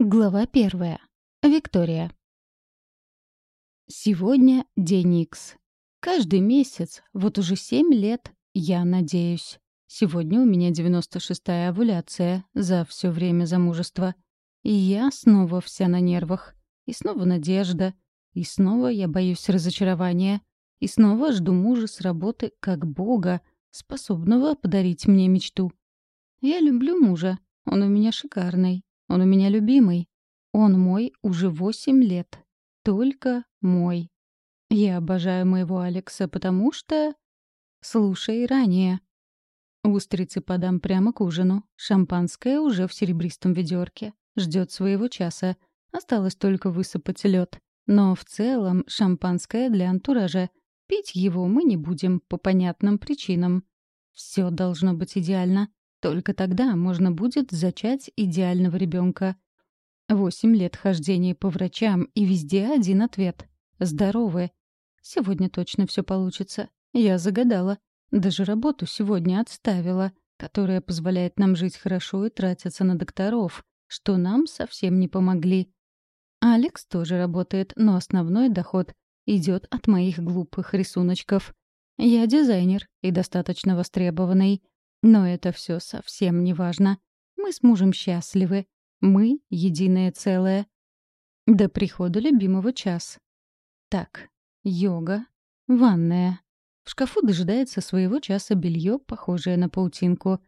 Глава первая. Виктория. Сегодня день Икс. Каждый месяц, вот уже семь лет, я надеюсь. Сегодня у меня 96-я овуляция за все время замужества. И я снова вся на нервах. И снова надежда. И снова я боюсь разочарования. И снова жду мужа с работы как бога, способного подарить мне мечту. Я люблю мужа. Он у меня шикарный. Он у меня любимый. Он мой уже восемь лет. Только мой. Я обожаю моего Алекса, потому что... Слушай ранее. Устрицы подам прямо к ужину. Шампанское уже в серебристом ведерке. Ждет своего часа. Осталось только высыпать лед. Но в целом шампанское для антуража. Пить его мы не будем по понятным причинам. Все должно быть идеально. Только тогда можно будет зачать идеального ребенка. Восемь лет хождения по врачам, и везде один ответ. Здоровы. Сегодня точно все получится. Я загадала. Даже работу сегодня отставила, которая позволяет нам жить хорошо и тратиться на докторов, что нам совсем не помогли. Алекс тоже работает, но основной доход идет от моих глупых рисуночков. Я дизайнер и достаточно востребованный, но это все совсем не важно. Мы с мужем счастливы. Мы — единое целое. До прихода любимого час. Так, йога, ванная. В шкафу дожидается своего часа белье, похожее на паутинку.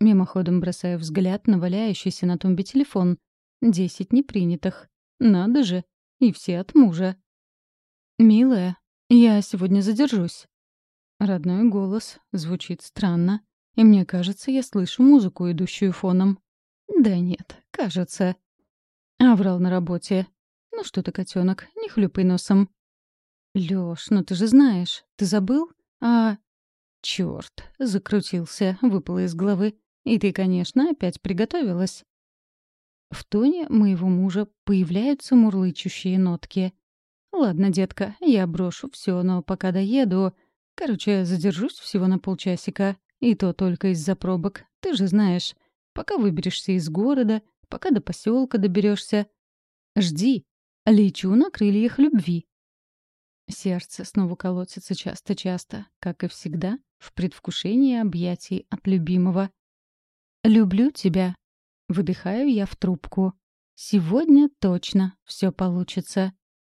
Мимоходом бросаю взгляд на валяющийся на тумбе телефон. Десять непринятых. Надо же. И все от мужа. «Милая, я сегодня задержусь». Родной голос звучит странно. И мне кажется, я слышу музыку, идущую фоном. Да нет, кажется. Аврал на работе. Ну что ты, котенок, не хлюпай носом. Лёш, ну ты же знаешь, ты забыл? А... Чёрт, закрутился, выпало из головы. И ты, конечно, опять приготовилась. В тоне моего мужа появляются мурлычущие нотки. «Ладно, детка, я брошу все, но пока доеду... Короче, задержусь всего на полчасика. И то только из-за пробок, ты же знаешь. Пока выберешься из города, пока до поселка доберешься. Жди. Лечу на крыльях любви. Сердце снова колотится часто-часто, как и всегда, в предвкушении объятий от любимого. «Люблю тебя», — выдыхаю я в трубку. «Сегодня точно все получится».